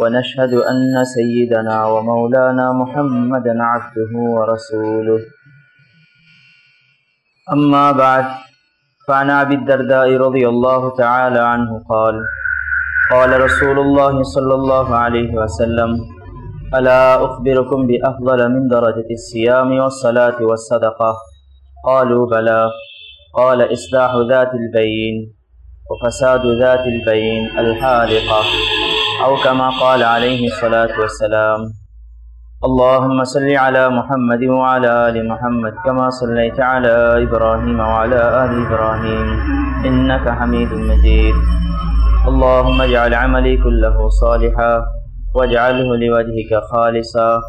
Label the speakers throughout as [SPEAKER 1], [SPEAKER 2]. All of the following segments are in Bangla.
[SPEAKER 1] ونشهد أن سيدنا ومولانا محمدا عبده ورسوله. أما بعد فعن أبي الدرداء رضي الله تعالى عنه قال قال رسول الله صلى الله عليه وسلم ألا أخبركم بأفضل من درجة الصيام والصلاة والصدقة؟ قالوا بلى. قال إصلاح ذات البين وفساد ذات البين الحالقة. أو كما قال عليه الصلاة والسلام. اللهم صل على محمد وعلى آل محمد كما صليت على إبراهيم وعلى آل إبراهيم إنك حميد مجيد. اللهم اجعل عملي كله صالحا واجعله لوجهك خالصا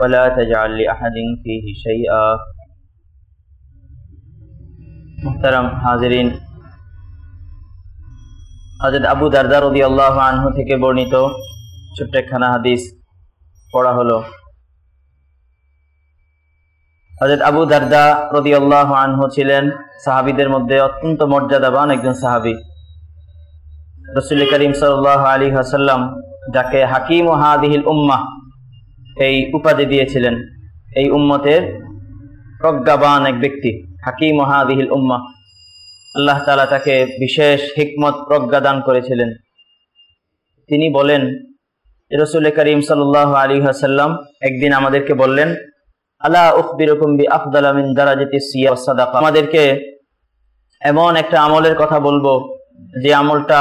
[SPEAKER 1] ولا تجعل لأحد فيه شيئا. محترم حاضرين হজরত আবু দারদা রদি আল্লাহ আনহু থেকে বর্ণিত ছোট্ট একখানা হাদিস পড়া হলো। হজরত আবু দারদা রদি আল্লাহ আনহু ছিলেন সাহাবিদের মধ্যে অত্যন্ত মর্যাদাবান একজন সাহাবি। রসুল করিম সাল্লাহ আলী হাসাল্লাম যাকে হাকিম ও হাদিহিল উম্মা এই উপাধি দিয়েছিলেন। এই উম্মতের প্রজ্ঞাবান এক ব্যক্তি, হাকিম ও হাদিহিল উম্মা আল্লাহ তালা তাকে বিশেষ হিকমত, প্রজ্ঞা দান করেছিলেন। তিনি বলেন রসুল করিম সাল আলী হাসাল্লাম একদিন আমাদেরকে বললেন আল্লাহ উকবিরকুম্বি আফদাল আমিন দারাজতি সাদাকা আমাদেরকে এমন একটা আমলের কথা বলব, যে আমলটা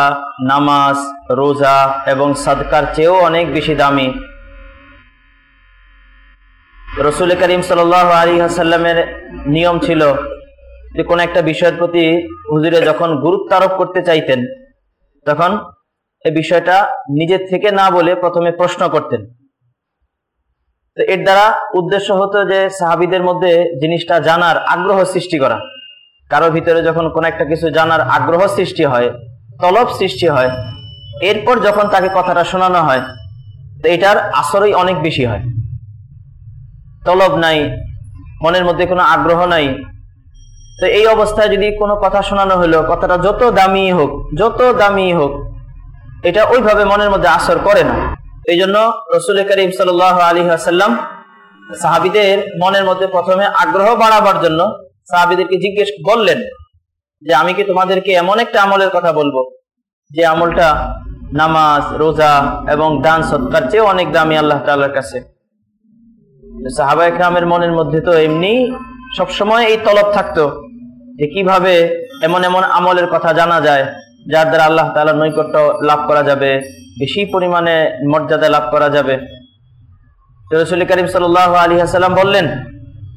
[SPEAKER 1] নামাজ, রোজা এবং সাদকার চেয়েও অনেক বেশি দামি। রসুল করিম সাল আলী হাসাল্লামের নিয়ম ছিল যে কোনো একটা বিষয়ের প্রতি হুজুরে যখন গুরুত্ব আরোপ করতে চাইতেন, তখন এই বিষয়টা নিজের থেকে না বলে প্রথমে প্রশ্ন করতেন। তো এর দ্বারা উদ্দেশ্য হতো যে সাহাবিদের মধ্যে জিনিসটা জানার আগ্রহ সৃষ্টি করা। কারও ভিতরে যখন কোন একটা কিছু জানার আগ্রহ সৃষ্টি হয়, তলব সৃষ্টি হয়, এরপর যখন তাকে কথাটা শোনানো হয়, তো এটার আসরই অনেক বেশি হয়। তলব নাই, মনের মধ্যে কোনো আগ্রহ নাই তো এই অবস্থায় যদি কোনো কথা শোনানো হলো, কথাটা যত দামি হোক, যত দামি হোক, এটা ওইভাবে মনের মধ্যে আসর করে না। এই জন্য রসুল করিম সাল আলী আসাল্লাম সাহাবিদের মনের মধ্যে প্রথমে আগ্রহ বাড়াবার জন্য সাহাবিদেরকে জিজ্ঞেস বললেন যে, আমি কি তোমাদেরকে এমন একটা আমলের কথা বলব? যে আমলটা নামাজ, রোজা এবং দান সৎকার চেয়ে অনেক দামি আল্লাহ তাল্লার কাছে? সাহাবা একরামের মনের মধ্যে তো এমনি সবসময় এই তলব থাকতো। যে কীভাবে এমন এমন আমলের কথা জানা যায়, যার দ্বারা আল্লাহ তালার নৈকট্য লাভ করা যাবে, বেশি পরিমাণে মর্যাদা লাভ করা যাবে। রসুল করিম সাল আলী হাসাল্লাম বললেন,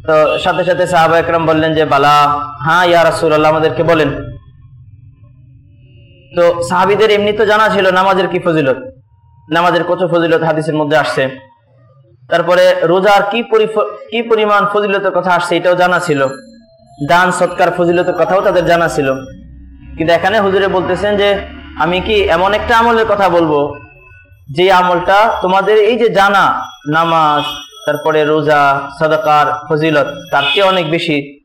[SPEAKER 1] তো সাথে সাথে সাহাবা একরম বললেন যে, বালা হ্যাঁ ইয়া রাসুল্লাহ আমাদেরকে বলেন। তো সাহাবিদের এমনি তো জানা ছিল নামাজের কি ফজিলত, নামাজের কত ফজিলত হাদিসের মধ্যে আসছে। তারপরে রোজার কি কি পরিমাণ ফজিলতের কথা আসছে এটাও জানা ছিল। দান, সৎকার, ফজিলতের কথাও তাদের জানা ছিল। কিন্তু এখানে হুজুরে বলতেছেন যে, আমি কি এমন একটা আমলের কথা বলব? যে আমলটা তোমাদের এই যে জানা, নামাজ, তারপরে রোজা, সদকার, ফজিলত, তার চেয়ে অনেক বেশি।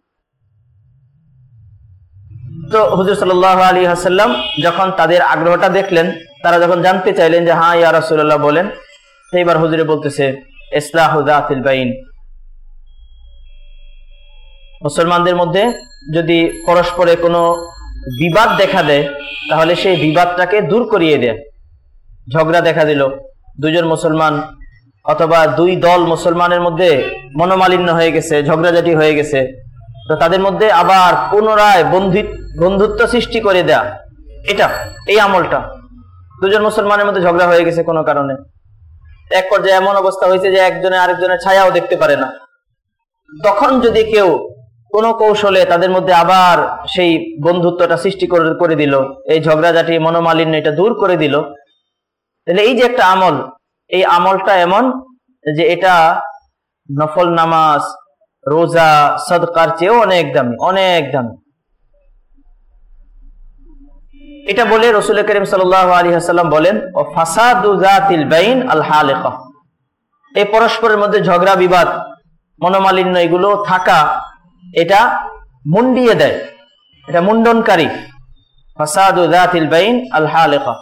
[SPEAKER 1] তো হুজুর সাল আলী হাসাল্লাম যখন তাদের আগ্রহটা দেখলেন, তারা যখন জানতে চাইলেন যে হ্যাঁ ইয়া রাসুল্লাহ বলেন সেইবার হুজুরে বলতেছে ইসলাহুদ্দিল বাইন। মুসলমানদের মধ্যে যদি পরস্পরে কোনো বিবাদ দেখা দেয়, তাহলে সেই বিবাদটাকে দূর করিয়ে দেয়। ঝগড়া দেখা দিল। দুজন মুসলমান অথবা দুই দল মুসলমানের মধ্যে মনোমালিন্য হয়ে গেছে, ঝগড়াঝাটি হয়ে গেছে। তো তাদের মধ্যে আবার পুনরায় বন্ধু, বন্ধুত্ব সৃষ্টি করে দেয়া। এটা, এই আমলটা। দুজন মুসলমানের মধ্যে ঝগড়া হয়ে গেছে কোনো কারণে। এক পর্যায়ে এমন অবস্থা হয়েছে যে একজনে আরেকজনের ছায়াও দেখতে পারে না। তখন যদি কেউ কোন কৌশলে তাদের মধ্যে আবার সেই বন্ধুত্বটা সৃষ্টি করে দিল, এই ঝগড়াঝাটি, মনোমালিন্য এটা দূর করে দিল। তাহলে এই যে একটা আমল, এই আমলটা এমন যে এটা নফল নামাজ, রোজা, সদকার চেয়েও অনেক দামি অনেক দামি। এটা বলে রসুল করিম সাল আলী হাসাল্লাম বলেন, ও ফাসাদুজাতিল বাইন আল হালেকা। এই পরস্পরের মধ্যে ঝগড়া, বিবাদ, মনোমালিন্য এগুলো থাকা এটা মুন্ডিয়ে দেয়। এটা মুন্ডনকারী। ফাসাদুজাতিল বাইন আল হালেকা।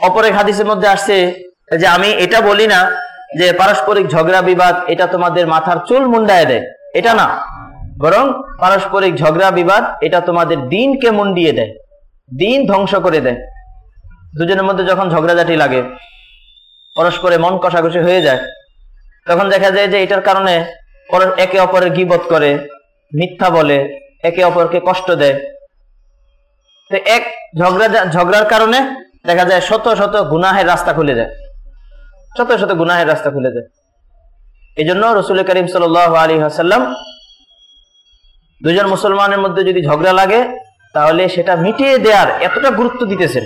[SPEAKER 1] অপর এক হাদিসের মধ্যে আসছে যে আমি এটা বলি না যে পারস্পরিক ঝগড়া বিবাদ এটা তোমাদের মাথার চুল মুন্ডায় দেয়। এটা না। বরং পারস্পরিক ঝগড়া বিবাদ এটা তোমাদের দিনকে মুন্ডিয়ে দেয়। দিন ধ্বংস করে দেয়। দুজনের মধ্যে যখন ঝগড়াঝাটি লাগে, পরস্পরে মন কষাকষি হয়ে যায়, তখন দেখা যায় যে এটার কারণে একে অপরের গিবত করে, মিথ্যা বলে, একে অপরকে কষ্ট দেয়। এক ঝগড়া ঝগড়ার কারণে দেখা যায় শত শত গুনাহের রাস্তা খুলে যায়। শত শত গুনাহের রাস্তা খুলে যায়। এই জন্য রসুল করিম সাল আলী হাসাল্লাম দুজন মুসলমানের মধ্যে যদি ঝগড়া লাগে, তাহলে সেটা মিটিয়ে দেওয়ার এতটা গুরুত্ব দিতেছেন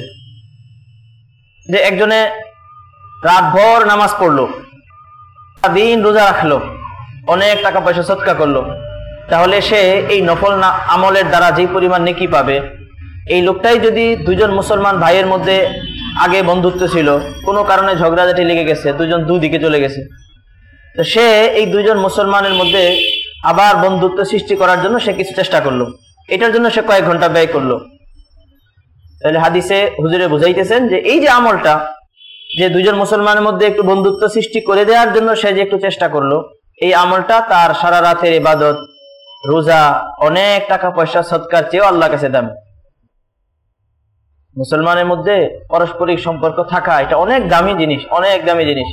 [SPEAKER 1] যে একজনে রাতভর নামাজ পড়ল দিন রোজা রাখল। অনেক টাকা পয়সা সৎকা করল। তাহলে সে এই নফল না আমলের দ্বারা যে পরিমাণ নেকি পাবে, এই লোকটাই যদি দুজন মুসলমান ভাইয়ের মধ্যে আগে বন্ধুত্ব ছিল, কোনো কারণে ঝগড়াঝাটি লেগে গেছে, দুজন দুদিকে চলে গেছে। তো সে এই দুজন মুসলমানের মধ্যে আবার বন্ধুত্ব সৃষ্টি করার জন্য সে কিছু চেষ্টা করল। এটার জন্য সে কয়েক ঘণ্টা ব্যয় করল। তাহলে হাদিসে হুজুরে বুঝাইতেছেন যে এই যে আমলটা, যে দুজন মুসলমানের মধ্যে একটু বন্ধুত্ব সৃষ্টি করে দেওয়ার জন্য সে যে একটু চেষ্টা করল এই আমলটা তার সারা রাতের ইবাদত, রোজা, অনেক টাকা পয়সা, সৎকার চেয়েও আল্লাহ কাছে দাম। মুসলমানের মধ্যে পারস্পরিক সম্পর্ক থাকা এটা অনেক দামি জিনিস, অনেক দামি জিনিস।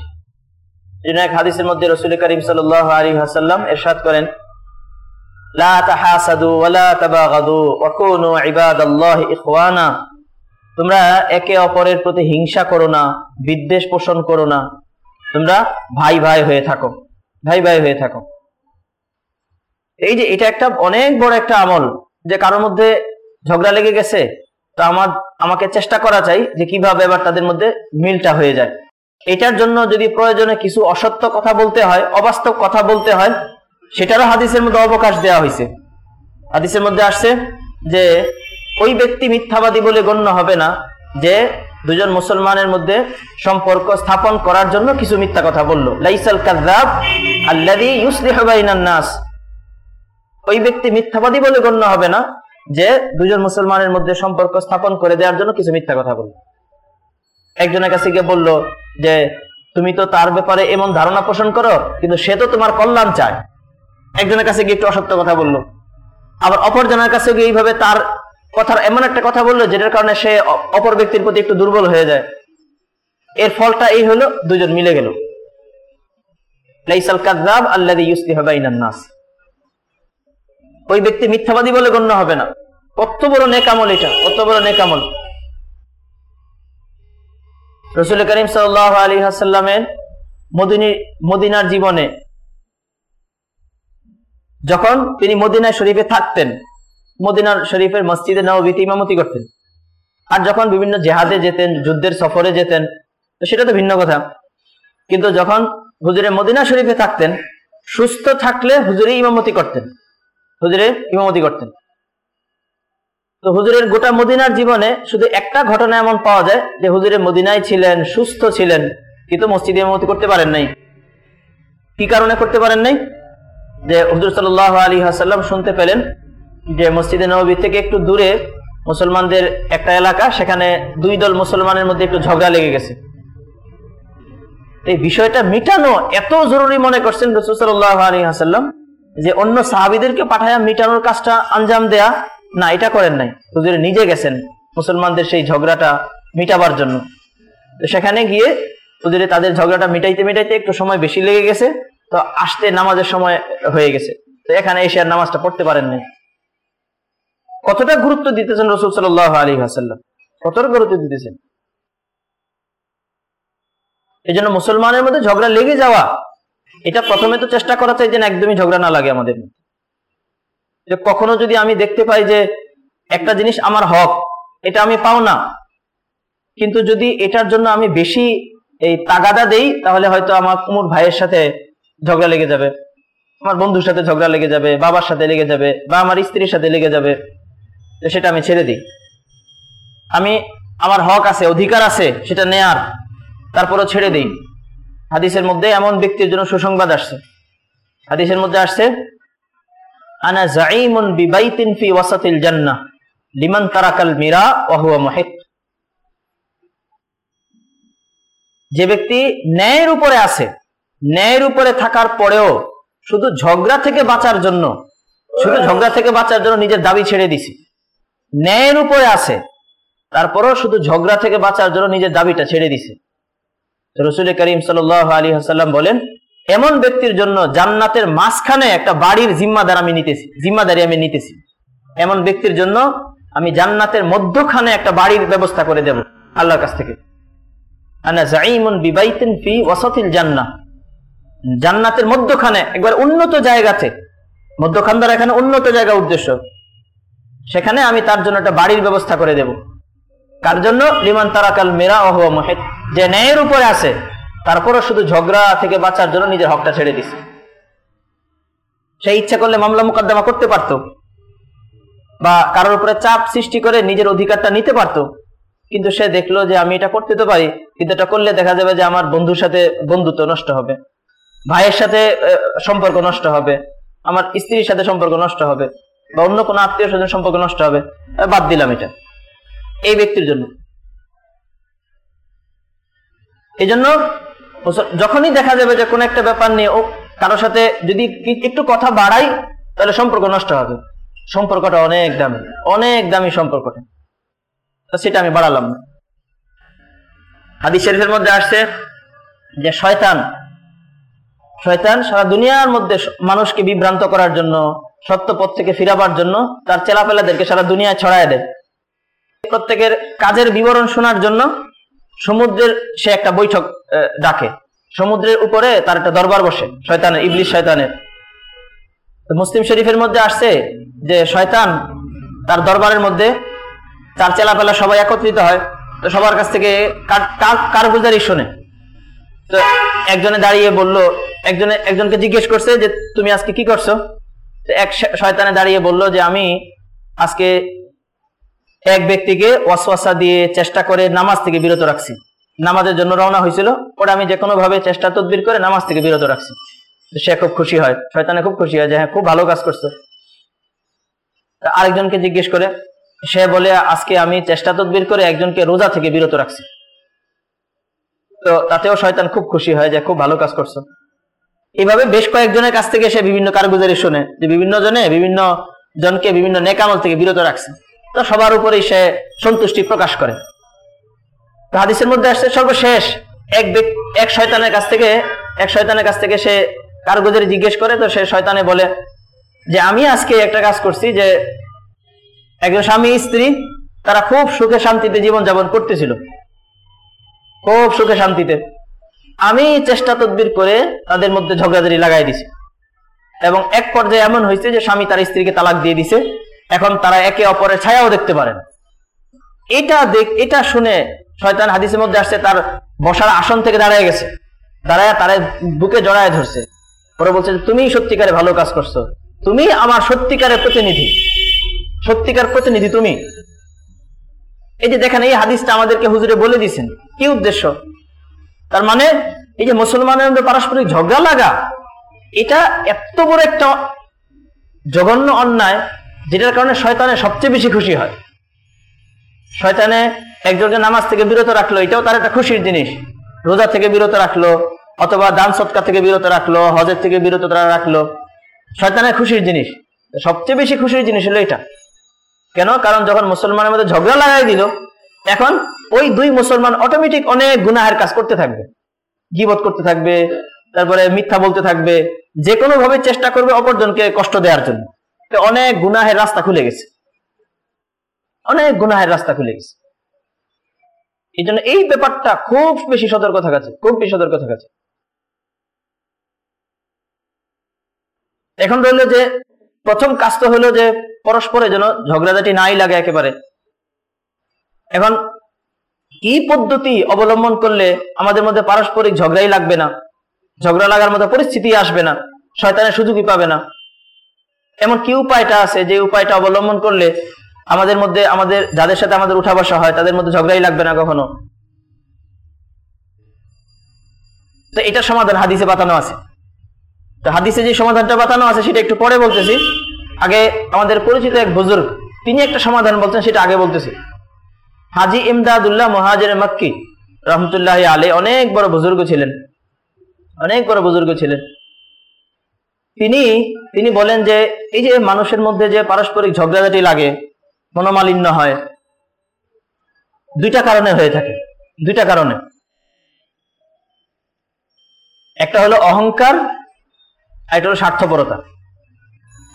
[SPEAKER 1] হাদিসের মধ্যে রসুল করিম আলী হাসাল্লাম এরশাদ করেন তোমরা একে অপরের প্রতি হিংসা করো না, বিদ্বেষ পোষণ করো না। তোমরা ভাই ভাই হয়ে থাকো। ভাই ভাই হয়ে থাকো। এই যে এটা একটা অনেক বড় একটা আমল যে কারোর মধ্যে ঝগড়া লেগে গেছে, তো আমার, আমাকে চেষ্টা করা চাই যে কীভাবে এবার তাদের মধ্যে মিলটা হয়ে যায়। এটার জন্য যদি প্রয়োজনে কিছু অসত্য কথা বলতে হয়, অবাস্তব কথা বলতে হয়, সেটারও হাদিসের মধ্যে অবকাশ দেওয়া হয়েছে। হাদিসের মধ্যে আসছে যে, ওই ব্যক্তি মিথ্যাবাদী বলে গণ্য হবে না, যে দুজন মুসলমানের মধ্যে সম্পর্ক স্থাপন করার জন্য কিছু মিথ্যা কথা বলল। লাইসাল আল্লাযী ইউসলিহু নাস। ওই ব্যক্তি মিথ্যাবাদী বলে গণ্য হবে না যে দুজন মুসলমানের মধ্যে সম্পর্ক স্থাপন করে দেওয়ার জন্য কিছু মিথ্যা কথা বলল। একজনের কাছে গিয়ে বলল যে, তুমি তো তার ব্যাপারে এমন ধারণা পোষণ করো, কিন্তু সে তো তোমার কল্যাণ চায়। একজনের কাছে গিয়ে একটু অসত্য কথা বলল। আবার অপরজনের কাছে গিয়ে এইভাবে তার কথার এমন একটা কথা বলল, যেটার কারণে সে অপর ব্যক্তির প্রতি একটু দুর্বল হয়ে যায়। এর ফলটা এই হলো, দুজন মিলে গেল। ওই ব্যক্তি মিথ্যাবাদী বলে গণ্য হবে না। কত বড় নেকামল এটা, কত বড় নেকামল রসুল করিম সাল্লাহ আলী হাসাল্লামের মদিনী, মদিনার জীবনে, যখন তিনি মদিনা শরীফে থাকতেন মদিনার শরীফের মসজিদে নবীতে ইমামতি করতেন। আর যখন বিভিন্ন জেহাদে যেতেন, যুদ্ধের সফরে যেতেন, তো সেটা তো ভিন্ন কথা। কিন্তু যখন হুজুরে মদিনা শরীফে থাকতেন, সুস্থ থাকলে হুজুরে ইমামতি করতেন। হুজুরে ইমামতি করতেন। তো হুজুরের গোটা মদিনার জীবনে শুধু একটা ঘটনা এমন পাওয়া যায় যে হুজুরে মদিনায় ছিলেন, সুস্থ ছিলেন, কিন্তু মসজিদে ইমামতি করতে পারেন নাই। কি কারণে করতে পারেন নাই? যে হুজুর সাল্লাহ আলী হাসাল্লাম শুনতে পেলেন যে মসজিদে নবী থেকে একটু দূরে মুসলমানদের একটা এলাকা, সেখানে দুই দল মুসলমানের মধ্যে একটু ঝগড়া লেগে গেছে। এই বিষয়টা মিটানো এত জরুরি মনে করছেন রসুসাল্লাহ যে অন্য সাহাবিদেরকে পাঠায়া মিটানোর কাজটা আঞ্জাম দেয়া না, এটা করেন নাই। হুজুরে নিজে গেছেন মুসলমানদের সেই ঝগড়াটা মিটাবার জন্য। সেখানে গিয়ে হুজুরে তাদের ঝগড়াটা মিটাইতে মিটাইতে একটু সময় বেশি লেগে গেছে, তো আসতে নামাজের সময় হয়ে গেছে। তো এখানে এসে আর নামাজটা পড়তে পারেন নাই কতটা গুরুত্ব দিতেছেন রসুল সাল্লাহ আলী হাসাল্লাম কতটা গুরুত্ব দিতেছেন? এই জন্য মুসলমানের মধ্যে ঝগড়া লেগে যাওয়া, এটা প্রথমে তো চেষ্টা করা চাই যেন একদমই ঝগড়া না লাগে আমাদের যে কখনো যদি আমি দেখতে পাই যে একটা জিনিস আমার হক, এটা আমি পাও না, কিন্তু যদি এটার জন্য আমি বেশি এই তাগাদা দেই, তাহলে হয়তো আমার কুমুর ভাইয়ের সাথে ঝগড়া লেগে যাবে, আমার বন্ধুর সাথে ঝগড়া লেগে যাবে, বাবার সাথে লেগে যাবে, বা আমার স্ত্রীর সাথে লেগে যাবে। তো সেটা আমি ছেড়ে দিই। আমি, আমার হক আছে, অধিকার আছে, সেটা নেয়ার, তারপরও ছেড়ে দিই। হাদিসের মধ্যে এমন ব্যক্তির জন্য সুসংবাদ আসছে। হাদিসের মধ্যে আসছে, আনা জাইমুন বিবাইতিন ফি ওয়াসাতিল জান্নাহ, লিমান তারাকাল মিরা ওয়া হুয়া মুহিত। যে ব্যক্তি ন্যায়ের উপরে আছে, ন্যায়ের উপরে থাকার পরেও শুধু ঝগড়া থেকে বাঁচার জন্য, শুধু ঝগড়া থেকে বাঁচার জন্য নিজের দাবি ছেড়ে দিছি। ন্যায়ের উপরে আছে। তারপরও শুধু ঝগড়া থেকে বাঁচার জন্য নিজের দাবিটা ছেড়ে দিছে। রসুল করিম সাল আলী হাসাল্লাম বলেন, এমন ব্যক্তির জন্য জান্নাতের মাঝখানে একটা বাড়ির জিম্মাদার আমি নিতেছি, জিম্মাদারি আমি নিতেছি। এমন ব্যক্তির জন্য আমি জান্নাতের মধ্যখানে একটা বাড়ির ব্যবস্থা করে দেব আল্লাহর কাছ থেকে। জান্নাতের মধ্যখানে, একবার উন্নত জায়গাতে, মধ্যখান দ্বারা এখানে উন্নত জায়গা উদ্দেশ্য। সেখানে আমি তার জন্য একটা বাড়ির ব্যবস্থা করে দেব। কার জন্য? লিমান তারাকাল মেরা অহ মহেদ যে ন্যায়ের উপরে আছে, তারপরও শুধু ঝগড়া থেকে বাঁচার জন্য নিজের হকটা ছেড়ে দিছে। সে ইচ্ছা করলে মামলা মোকদ্দমা করতে পারতো, বা কারোর উপরে চাপ সৃষ্টি করে নিজের অধিকারটা নিতে পারতো। কিন্তু সে দেখল যে আমি এটা করতে তো পারি, কিন্তু এটা করলে দেখা যাবে যে আমার বন্ধুর সাথে বন্ধুত্ব নষ্ট হবে, ভাইয়ের সাথে সম্পর্ক নষ্ট হবে, আমার স্ত্রীর সাথে সম্পর্ক নষ্ট হবে। বা অন্য কোনো আত্মীয় স্বজন সম্পর্ক নষ্ট হবে বাদ দিলাম এটা। এই ব্যক্তির জন্য। এই জন্য যখনই দেখা যাবে যে কোনো একটা ব্যাপার নিয়ে ও কারোর সাথে যদি একটু কথা বাড়াই, তাহলে সম্পর্ক নষ্ট হবে। সম্পর্কটা অনেক দামি অনেক দামি সম্পর্কটা। সেটা আমি বাড়ালাম না। হাদিস শরীফের মধ্যে আসছে যে শয়তান শয়তান সারা দুনিয়ার মধ্যে মানুষকে বিভ্রান্ত করার জন্য সত্য পথ থেকে ফিরাবার জন্য তার চেলাপেলাদেরকে সারা দুনিয়ায় ছড়ায় দেয়। প্রত্যেকের কাজের বিবরণ শোনার জন্য সমুদ্রের সে একটা বৈঠক ডাকে। সমুদ্রের উপরে তার একটা দরবার বসে, শয়তানের ইবলিশ শয়তানের। মুসলিম শরীফের মধ্যে আসছে যে শয়তান তার দরবারের মধ্যে তার চেলাপেলা সবাই একত্রিত হয়। তো সবার কাছ থেকে কার- কারগুজারি শোনে তো একজনে দাঁড়িয়ে বলল, একজনে, একজনকে জিজ্ঞেস করছে যে, তুমি আজকে কি করছ? এক শয়তানে দাঁড়িয়ে বলল যে, আমি আজকে এক ব্যক্তিকে ওয়াসওয়াসা দিয়ে চেষ্টা করে নামাজ থেকে বিরত রাখছি। নামাজের জন্য রওনা হয়েছিল। ওটা আমি যে কোনো ভাবে চেষ্টা তদবির করে নামাজ থেকে বিরত রাখছি। সে খুব খুশি হয়। শয়তানে খুব খুশি হয় যে হ্যাঁ খুব ভালো কাজ করছে। আরেকজনকে জিজ্ঞেস করে, সে বলে, আজকে আমি চেষ্টা তদবির করে একজনকে রোজা থেকে বিরত রাখছি। তো তাতেও শয়তান খুব খুশি হয় যে, খুব ভালো কাজ করছ। এইভাবে বেশ কয়েকজনের কাছ থেকে সে বিভিন্ন কারগুজারি শোনে যে বিভিন্ন জনে বিভিন্ন জনকে বিভিন্ন নেকামল থেকে বিরত রাখছে। তো সবার উপরেই সে সন্তুষ্টি প্রকাশ করে। হাদিসের মধ্যে আসছে সর্বশেষ এক এক শয়তানের কাছ থেকে, এক শয়তানের কাছ থেকে সে কারগুজারি জিজ্ঞেস করে। তো সে শয়তানে বলে যে, আমি আজকে একটা কাজ করছি যে, একজন স্বামী, স্ত্রী, তারা খুব সুখে শান্তিতে জীবন যাপন করতেছিল। খুব সুখে শান্তিতে। আমি চেষ্টা তদবির করে তাদের মধ্যে ঝগড়াঝাড়ি লাগাই দিছি। এবং এক পর্যায়ে এমন হয়েছে যে স্বামী তার স্ত্রীকে তালাক দিয়ে দিছে। এখন তারা একে অপরের ছায়াও দেখতে পারেন। এটা দেখ, এটা শুনে শয়তান হাদিসের মধ্যে আসছে, তার বসার আসন থেকে দাঁড়ায় গেছে। দাঁড়ায় তারা বুকে জড়ায় ধরছে। পরে বলছে তুমি সত্যিকারে ভালো কাজ করছ। তুমি আমার সত্যিকারের প্রতিনিধি। সত্যিকার প্রতিনিধি তুমি। এই যে দেখেন, এই হাদিসটা আমাদেরকে হুজুরে বলে দিছেন কি উদ্দেশ্য? তার মানে এই যে মুসলমানের মধ্যে পারস্পরিক ঝগড়া লাগা, এটা এত বড় একটা জঘন্য অন্যায়, যেটার কারণে শয়তানে সবচেয়ে বেশি খুশি হয়। শয়তানে একজনকে নামাজ থেকে বিরত রাখল, এটাও তার একটা খুশির জিনিস। রোজা থেকে বিরত রাখল, অথবা দান সৎকার থেকে বিরত রাখল, হজের থেকে বিরত তারা রাখল। শয়তানের খুশির জিনিস। সবচেয়ে বেশি খুশির জিনিস হলো এটা। কেন? কারণ যখন মুসলমানের মধ্যে ঝগড়া লাগাই দিল এখন ওই দুই মুসলমান অটোমেটিক অনেক গুনাহের কাজ করতে থাকবে। গিবত করতে থাকবে তারপরে মিথ্যা বলতে থাকবে যে কোনো ভাবে চেষ্টা করবে অপরজনকে কষ্ট দেওয়ার জন্য। অনেক গুনাহের রাস্তা খুলে গেছে। অনেক গুনাহের রাস্তা খুলে গেছে। এই জন্য এই ব্যাপারটা খুব বেশি সতর্ক থাকা চাই, খুব বেশি সতর্ক থাকা এখন রইল যে প্রথম কাজ তো হলো যে পরস্পরে যেন ঝগড়াঝাটি নাই লাগে একেবারে। এখন কি পদ্ধতি অবলম্বন করলে আমাদের মধ্যে পারস্পরিক ঝগড়াই লাগবে না? ঝগড়া লাগার মতো পরিস্থিতি আসবে না, শয়তানের সুযোগই পাবে না। এমন কি উপায়টা আছে যে উপায়টা অবলম্বন করলে আমাদের মধ্যে, আমাদের, যাদের সাথে আমাদের উঠা বসা হয়, তাদের মধ্যে ঝগড়াই লাগবে না কখনো? তো এটা সমাধান হাদিসে বাতানো আছে। তো হাদিসে যে সমাধানটা বাতানো আছে, সেটা একটু পরে বলতেছি। আগে আমাদের পরিচিত এক বুজুর্গ, তিনি একটা সমাধান বলছেন, সেটা আগে বলতেছি। হাজি ইমদাদুল্লাহ মহাজের মাক্কি, রহমতুল্লাহ আলে অনেক বড় বুজুর্গ ছিলেন। অনেক বড় বুজুর্গ ছিলেন। তিনি তিনি বলেন যে, এই যে মানুষের মধ্যে যে পারস্পরিক ঝগড়াঝাটি লাগে, মনোমালিন্য হয়, দুইটা কারণে হয়ে থাকে। দুইটা কারণে। একটা হলো অহংকার, আর একটা হলো স্বার্থপরতা।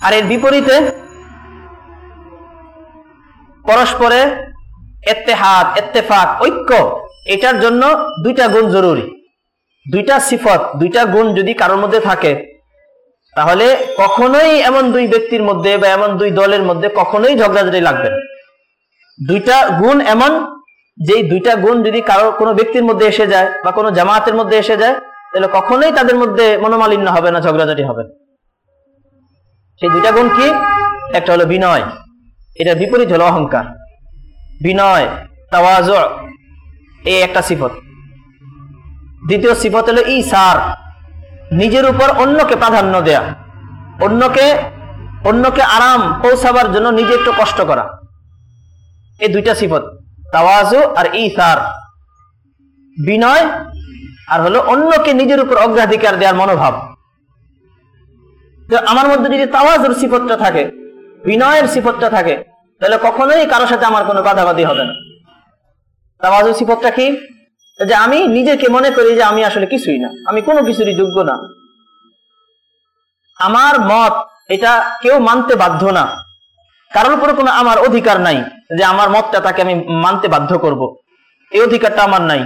[SPEAKER 1] আর এর বিপরীতে, পরস্পরে এত্তেহাত এত্তেফাক ঐক্য, এটার জন্য দুইটা গুণ জরুরি। দুইটা সিফত, দুইটা গুণ যদি কারোর মধ্যে থাকে, তাহলে কখনোই এমন দুই ব্যক্তির মধ্যে বা এমন দুই দলের মধ্যে কখনোই ঝগড়াঝাটি লাগবে না। দুইটা গুণ এমন যে দুইটা গুণ যদি কারও কোনো ব্যক্তির মধ্যে এসে যায় বা কোনো জামাতের মধ্যে এসে যায়, তাহলে কখনোই তাদের মধ্যে মনোমালিন্য হবে না, ঝগড়াঝাটি হবে সেই দুইটা গুণ কি? একটা হলো বিনয়, এটা বিপরীত হলো অহংকার। বিনয় এই একটা সিফত। দ্বিতীয় সিফত হলো ই সার নিজের উপর অন্যকে প্রাধান্য দেয়া, অন্যকে অন্যকে আরাম পৌঁছাবার জন্য নিজে একটু কষ্ট করা। এই দুইটা সিফত, তাওয়াজু আর ই সার বিনয় আর হলো অন্যকে নিজের উপর অগ্রাধিকার দেওয়ার মনোভাব। আমার মধ্যে যদি তাওয়াজুর সিফতটা থাকে, বিনয়ের সিফতটা থাকে তাহলে কখনোই কারোর সাথে আমার কোনো বাধাবাধি হবে না। তাওয়াজুর সিফতটা কি? যে আমি নিজেকে মনে করি যে আমি আসলে কিছুই না, আমি কোনো কিছুরই যোগ্য না। আমার মত এটা কেউ মানতে বাধ্য না। কারোর উপরে কোনো আমার অধিকার নাই যে আমার মতটা তাকে আমি মানতে বাধ্য করব। এই অধিকারটা আমার নাই।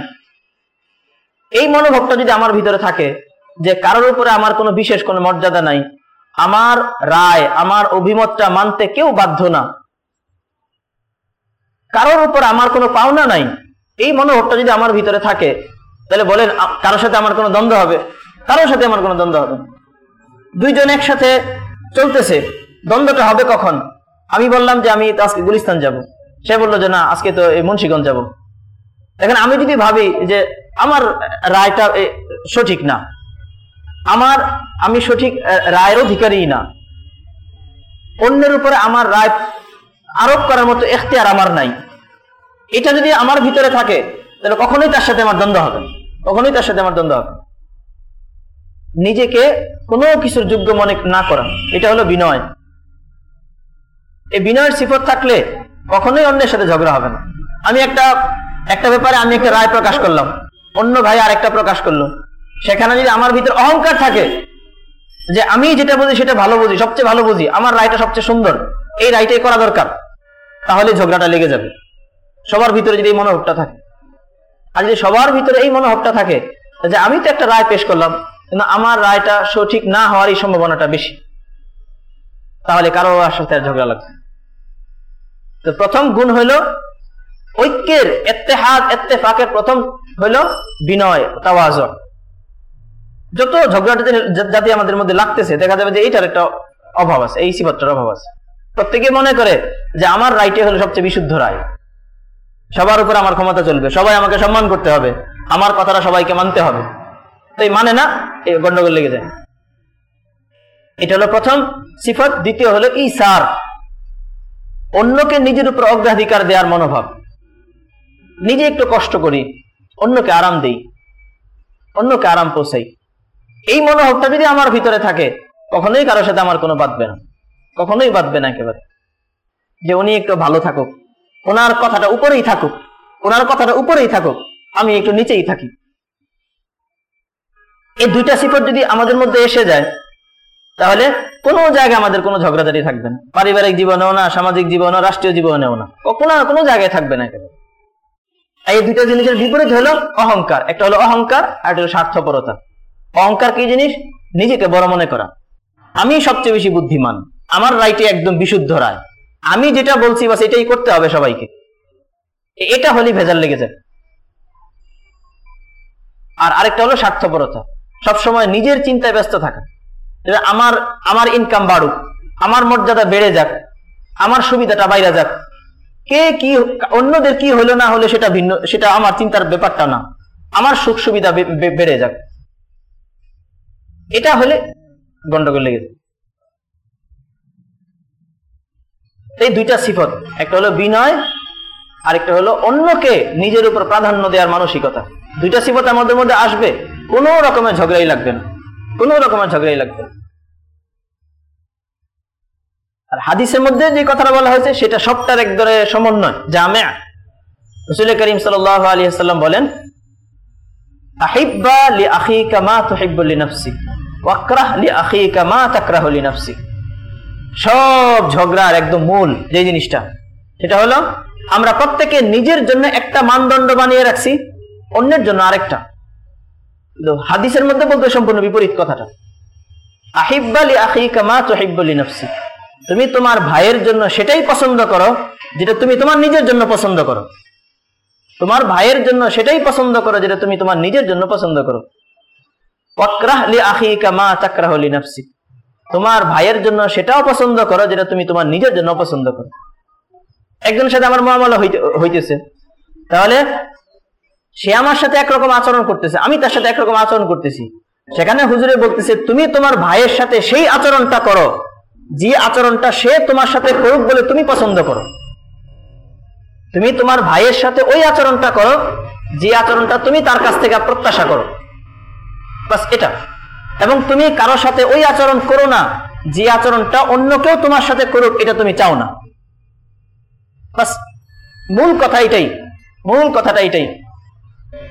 [SPEAKER 1] এই মনোভাবটা যদি আমার ভিতরে থাকে যে কারোর উপরে আমার কোনো বিশেষ কোনো মর্যাদা নাই, আমার রায়, আমার অভিমতটা মানতে কেউ বাধ্য না। কারোর উপর আমার কোনো পাওনা নাই। এই মনোভাবটা যদি আমার ভিতরে থাকে, তাহলে বলেন কারোর সাথে আমার কোনো দ্বন্দ্ব হবে? কারোর সাথে আমার কোনো দ্বন্দ্ব হবে? দুইজন একসাথে চলতেছে, দ্বন্দ্বটা হবে কখন? আমি বললাম যে আমি আজকে গুলিস্তান যাব। সে বলল যে না, আজকে তো এই মুন্সিগঞ্জ যাব। এখন আমি যদি ভাবি যে আমার রায়টা সঠিক না, আমার, আমি সঠিক রায়ের অধিকারী না, অন্যের উপরে আমার রায় আরোপ করার মতো এখতিয়ার আমার নাই। এটা যদি আমার ভিতরে থাকে, তাহলে কখনোই তার সাথে আমার দ্বন্দ্ব হবে কখনোই তার সাথে আমার দ্বন্দ্ব হবে নিজেকে কোনো কিছুর যোগ্য মনে না করা, এটা হলো বিনয়। এই বিনয়ের সিফত থাকলে কখনোই অন্যের সাথে ঝগড়া হবে না। আমি একটা একটা ব্যাপারে আমি একটা রায় প্রকাশ করলাম। অন্য ভাই আরেকটা প্রকাশ করল। সেখানে যদি আমার ভিতর অহংকার থাকে, যে আমি যেটা বুঝি সেটা ভালো বুঝি, সবচেয়ে ভালো বুঝি, আমার রায়টা সবচেয়ে সুন্দর এই রায়টাই করা দরকার। তাহলে ঝগড়াটা লেগে যাবে। সবার ভিতরে যদি এই মনোভাবটা থাকে। আর যদি সবার ভিতরে এই মনোভাবটা থাকে, যে আমি তো একটা রায় পেশ করলাম, কিন্তু আমার রায়টা সঠিক না হওয়ারই সম্ভাবনাটা বেশি। তাহলে কারও সাথে আর ঝগড়া লাগবে তো প্রথম গুণ হইল ঐক্যের এত্তেহাদ এত্তেফাকের প্রথম হইল বিনয়, তাওয়াজ। যত ঝগড়াটা যাতে আমাদের মধ্যে লাগতেছে, দেখা যাবে যে এইটার একটা অভাব আছে, এই সিফতটার অভাব আছে। প্রত্যেকে মনে করে যে আমার রায়টি হলো সবচেয়ে বিশুদ্ধ রায়। সবার উপর আমার ক্ষমতা চলবে, সবাই আমাকে সম্মান করতে হবে, আমার কথাটা সবাইকে মানতে হবে। তো এই মানে না, এই গন্ডগোল লেগে যায়। এটা হলো প্রথম সিফত, দ্বিতীয় হলো ইসার। অন্যকে নিজের উপর অগ্রাধিকার দেওয়ার মনোভাব। নিজে একটু কষ্ট করি, অন্যকে আরাম দেই, অন্যকে আরাম পৌঁছাই। এই মনোভাবটা যদি আমার ভিতরে থাকে, কখনোই কারোর সাথে আমার কোনো বাঁধবে না। কখনোই বাঁধবে না একেবারে। যে উনি একটু ভালো থাকুক, ওনার কথাটা উপরেই থাকুক, ওনার কথাটা উপরেই থাকুক, আমি একটু নিচেই থাকি। এই দুইটা সিফত যদি আমাদের মধ্যে এসে যায়, তাহলে কোনো জায়গায় আমাদের কোনো ঝগড়াঝাটি থাকবে না। পারিবারিক জীবনেও না, সামাজিক জীবনেও রাষ্ট্রীয় জীবনেও না। কোনো না কোনো জায়গায় থাকবে না একেবারে। এই দুইটা জিনিসের বিপরীত হলো অহংকার। একটা হলো অহংকার, আর একটা হলো স্বার্থপরতা। অহংকার কি জিনিস? নিজেকে বড় মনে করা। আমি সবচেয়ে বেশি বুদ্ধিমান। আমার রায়টি একদম বিশুদ্ধ রায়। আমি যেটা বলছি বা এটাই করতে হবে সবাইকে। এটা হলেই ভেজাল লেগে যাবে। আর আরেকটা হলো স্বার্থপরতা। সবসময় নিজের চিন্তায় ব্যস্ত থাকা। আমার আমার ইনকাম বাড়ুক, আমার মর্যাদা বেড়ে যাক, আমার সুবিধাটা বাইরে যাক, কে কি, অন্যদের কি হলো না হলো সেটা ভিন্ন, সেটা আমার চিন্তার ব্যাপারটা না। আমার সুখ সুবিধা বেড়ে যাক। এটা হলে গন্ডগোল লেগে যায়। এই দুইটা সিফত, একটা হলো বিনয়, আরেকটা হলো অন্যকে নিজের উপর প্রাধান্য দেওয়ার মানসিকতা। দুইটা সিফত আমাদের মধ্যে আসবে, কোনো রকমের ঝগড়াই লাগবে না, কোনো রকমের ঝগড়াই লাগবে না। আর হাদিসের মধ্যে যে কথাটা বলা হয়েছে, সেটা সবটার এক ধরনের সমন্বয়, জামে। রসুল করিম সাল্লাহ আলী সাল্লাম বলেন, আহিব্বা লি আখিকা মা তুহিব্বু লি নাফসিক, ওয়াকরাহ লি আখিকা মা তাকরাহু লি নাফসিক। সব ঝগড়ার একদম মূল যে জিনিসটা, সেটা হলো আমরা প্রত্যেকে নিজের জন্য একটা মানদণ্ড বানিয়ে রাখছি, অন্যের জন্য আরেকটা। হাদিসের মধ্যে বলতে সম্পূর্ণ বিপরীত কথাটা। আহিব্বালি আখিকা মা তুহিব্বুলি নাফসি। তুমি তোমার ভাইয়ের জন্য সেটাই পছন্দ করো, যেটা তুমি তোমার নিজের জন্য পছন্দ করো। তোমার ভাইয়ের জন্য সেটাই পছন্দ করো, যেটা তুমি তোমার নিজের জন্য পছন্দ করো। ওয়াকরাহ লি আখিকা মা তাকরাহু লি নাফসিক তোমার ভাইয়ের জন্য সেটাও পছন্দ করো, যেটা তুমি তোমার নিজের জন্য পছন্দ করো। একজনের সাথে আমার মহামালা হইতেছে। তাহলে সে আমার সাথে একরকম আচরণ করতেছে, আমি তার সাথে একরকম আচরণ করতেছি। সেখানে হুজুরে বলতেছে, তুমি তোমার ভাইয়ের সাথে সেই আচরণটা করো, যে আচরণটা সে তোমার সাথে করুক বলে তুমি পছন্দ করো। তুমি তোমার ভাইয়ের সাথে ওই আচরণটা করো, যে আচরণটা তুমি তার কাছ থেকে প্রত্যাশা করো। বাস এটা। এবং তুমি কারোর সাথে ওই আচরণ করো না, যে আচরণটা অন্য কেউ তোমার সাথে করুক, এটা তুমি চাও না। মূল কথা এটাই, মূল কথাটা এটাই।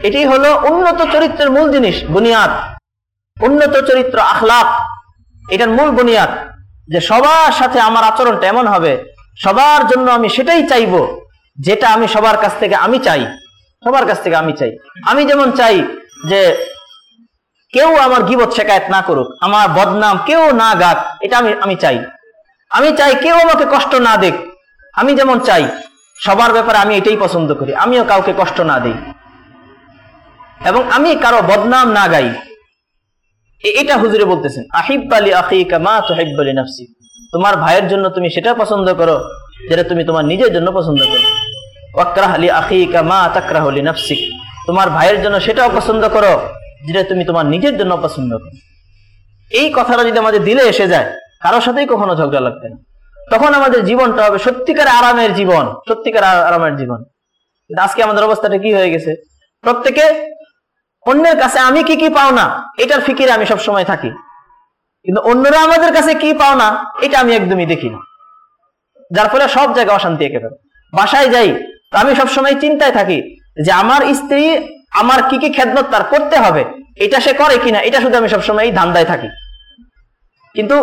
[SPEAKER 1] এটাই হলো উন্নত চরিত্রের মূল জিনিস, বুনিয়াদ। উন্নত চরিত্র আখলাপ এটার মূল বুনিয়াদ, যে সবার সাথে আমার আচরণটা এমন হবে, সবার জন্য আমি সেটাই চাইব, যেটা আমি সবার কাছ থেকে আমি চাই, সবার কাছ থেকে আমি চাই। আমি যেমন চাই যে কেউ আমার গিবত শেখায়ত না করুক, আমার বদনাম কেউ না গাক, এটা আমি আমি চাই। আমি চাই কেউ আমাকে কষ্ট না দেখ আমি যেমন চাই, সবার ব্যাপারে আমি এটাই পছন্দ করি, আমিও কাউকে কষ্ট না দিই। এবং আমি কারও বদনাম না গাই। এটা হুজুরে বলতেছেন আহিব্বালি আখিকা মা তুহিব্বালি নাফসি। তোমার ভাইয়ের জন্য তুমি সেটা পছন্দ করো, যেটা তুমি তোমার নিজের জন্য পছন্দ করো। ওয়াকরাহ লি আখিকা মা তাকরাহু লি নাফসিক। তোমার ভাইয়ের জন্য সেটাও পছন্দ করো। যেটা তুমি তোমার নিজের জন্য পছন্দ করো। এই কথাটা যদি আমাদের দিলে এসে যায়, কারোর সাথেই কখনো ঝগড়া লাগবে না। তখন আমাদের জীবনটা হবে সত্যিকার আরামের জীবন, সত্যিকার আরামের জীবন। আজকে আমাদের অবস্থাটা কি হয়ে গেছে? প্রত্যেকে অন্যের কাছে আমি কি কি পাও না, এটার ফিকিরে আমি সব সময় থাকি। কিন্তু অন্যরা আমাদের কাছে কি পাও না, এটা আমি একদমই দেখি না। যার ফলে সব জায়গায় অশান্তি একেবারে বাসায় যাই, তো আমি সবসময় চিন্তায় থাকি যে আমার স্ত্রী আমার কি কি খেদমত তার করতে হবে, এটা সে করে কিনা, এটা শুধু আমি সবসময় এই ধান্দায় থাকি। কিন্তু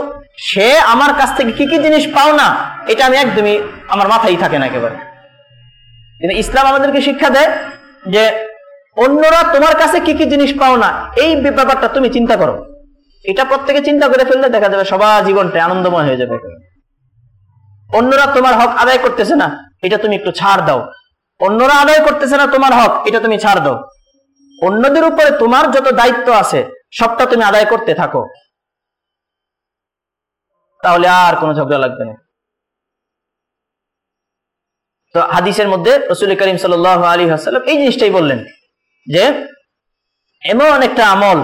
[SPEAKER 1] সে আমার কাছ থেকে কি কি জিনিস পাও না, এটা আমি একদমই আমার মাথায় থাকে না একেবারে। কিন্তু ইসলাম আমাদেরকে শিক্ষা দেয় যে, অন্যরা তোমার কাছে কি কি জিনিস পাও না, এই ব্যাপারটা তুমি চিন্তা করো। এটা প্রত্যেকে চিন্তা করে ফেললে দেখা যাবে সবার জীবনটা আনন্দময় হয়ে যাবে। অন্যরা তোমার হক আদায় করতেছে না, এটা তুমি একটু ছাড় দাও। অন্যরা আদায় করতেছে না তোমার হক, এটা তুমি ছাড় দাও। অন্যদের উপরে তোমার যত দায়িত্ব আছে, সবটা তুমি আদায় করতে থাকো। তাহলে আর কোনো ঝগড়া লাগবে না। তো হাদিসের মধ্যে রসুল করিম সাল আলী হাসাল্লাম এই জিনিসটাই বললেন যে, এমন একটা আমল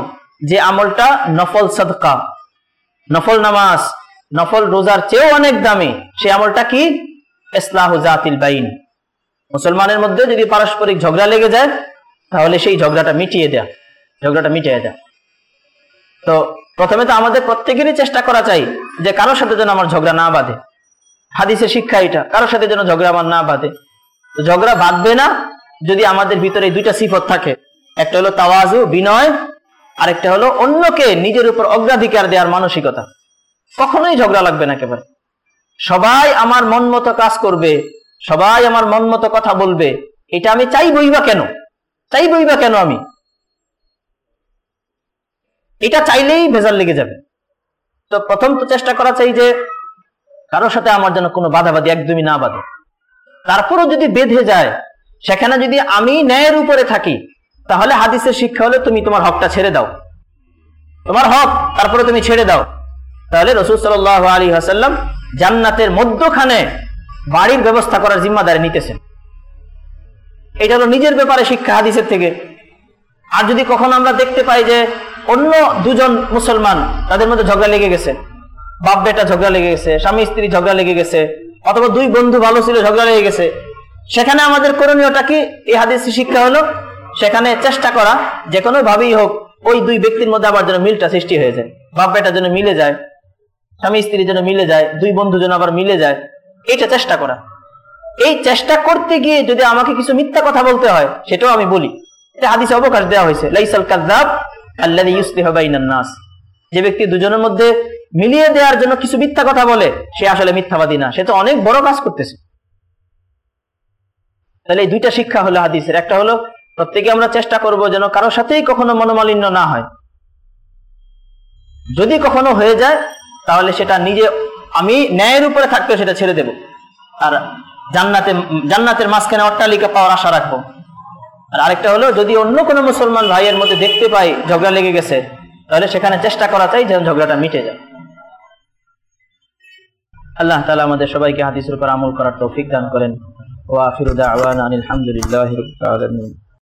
[SPEAKER 1] যে আমলটা নফল সদকা, নফল নামাজ, নফল রোজার চেয়েও অনেক দামি, সে আমলটা কি? ইসলাহ জাতিল বাইন। মুসলমানের মধ্যে যদি পারস্পরিক ঝগড়া লেগে যায় তাহলে সেই ঝগড়াটা মিটিয়ে দেয়া, ঝগড়াটা মিটিয়ে দেয়া। তো প্রথমে তো আমাদের প্রত্যেকেরই চেষ্টা করা চাই যে কারোর সাথে যেন আমার ঝগড়া না বাঁধে। হাদিসের শিক্ষা এটা, কারোর সাথে যেন ঝগড়া আমার না বাঁধে। ঝগড়া বাঁধবে না যদি আমাদের ভিতরে দুইটা সিফত থাকে। একটা হলো তাওয়াজু, বিনয়, আরেকটা হলো অন্যকে নিজের উপর অগ্রাধিকার দেওয়ার মানসিকতা। কখনোই ঝগড়া লাগবে না একেবারে। সবাই আমার মন মতো কাজ করবে, সবাই আমার মন মতো কথা বলবে, এটা আমি চাইবই বা কেন? চাইবই বা কেন আমি? এটা চাইলেই ভেজাল লেগে যাবে। তো প্রথম তো চেষ্টা করা চাই যে কারোর সাথে আমার যেন কোনো বাধাবাধি একদমই না বাধে। তারপরও যদি বেঁধে যায়, সেখানে যদি আমি ন্যায়ের উপরে থাকি, তাহলে হাদিসের শিক্ষা হলে তুমি তোমার হকটা ছেড়ে দাও। তোমার হক তারপরে তুমি ছেড়ে দাও। তাহলে রসুল সাল আলী হাসাল্লাম জান্নাতের মধ্যখানে বাড়ির ব্যবস্থা করার জিম্মাদারি নিতেছেন। এটা হলো নিজের ব্যাপারে শিক্ষা হাদিসের থেকে। আর যদি কখনো আমরা দেখতে পাই যে অন্য দুজন মুসলমান তাদের মধ্যে ঝগড়া লেগে গেছে, বাপ বেটা ঝগড়া লেগে গেছে, স্বামী স্ত্রী ঝগড়া লেগে গেছে, অথবা দুই বন্ধু ভালো ছিল, ঝগড়া লেগে গেছে, সেখানে আমাদের করণীয়টা কি? এই হাদিসের শিক্ষা হলো সেখানে চেষ্টা করা, যে কোনো ভাবেই হোক ওই দুই ব্যক্তির মধ্যে আবার যেন মিলটা সৃষ্টি হয়ে যায়। বাপ বেটা যেন মিলে যায়, স্বামী স্ত্রী যেন মিলে যায়, দুই বন্ধু যেন আবার মিলে যায় এটা চেষ্টা করা। এই চেষ্টা করতে গিয়ে যদি আমাকে কিছু মিথ্যা কথা বলতে হয়, সেটাও আমি বলি। এটা হাদিসে অবকাশ দেওয়া হয়েছে। লাইসাল কাযাব আল্লাযী ইউসলিহু বাইনান নাস। যে ব্যক্তি দুজনের মধ্যে মিলিয়ে দেওয়ার জন্য কিছু মিথ্যা কথা বলে, সে আসলে মিথ্যাবাদী না। সে তো অনেক বড় কাজ করতেছে। তাহলে এই দুইটা শিক্ষা হলো হাদিসের। একটা হলো, প্রত্যেকে আমরা চেষ্টা করব যেন কারোর সাথেই কখনো মনোমালিন্য না হয়। যদি কখনো হয়ে যায়, তাহলে সেটা নিজে আমি ন্যায়ের উপরে থাকতে সেটা ছেড়ে দেব। আর জান্নাতে, জান্নাতের মাঝখানে অট্টালিকা পাওয়ার আশা রাখব। আর আরেকটা হলো, যদি অন্য কোনো মুসলমান ভাইয়ের মধ্যে দেখতে পাই ঝগড়া লেগে গেছে, তাহলে সেখানে চেষ্টা করা চাই যেন ঝগড়াটা মিটে যায়। আল্লাহ তালা আমাদের সবাইকে হাদিসের উপর আমল করার তৌফিক দান করেন। ওয়া আখিরু দাওয়ানা আনিল রাব্বিল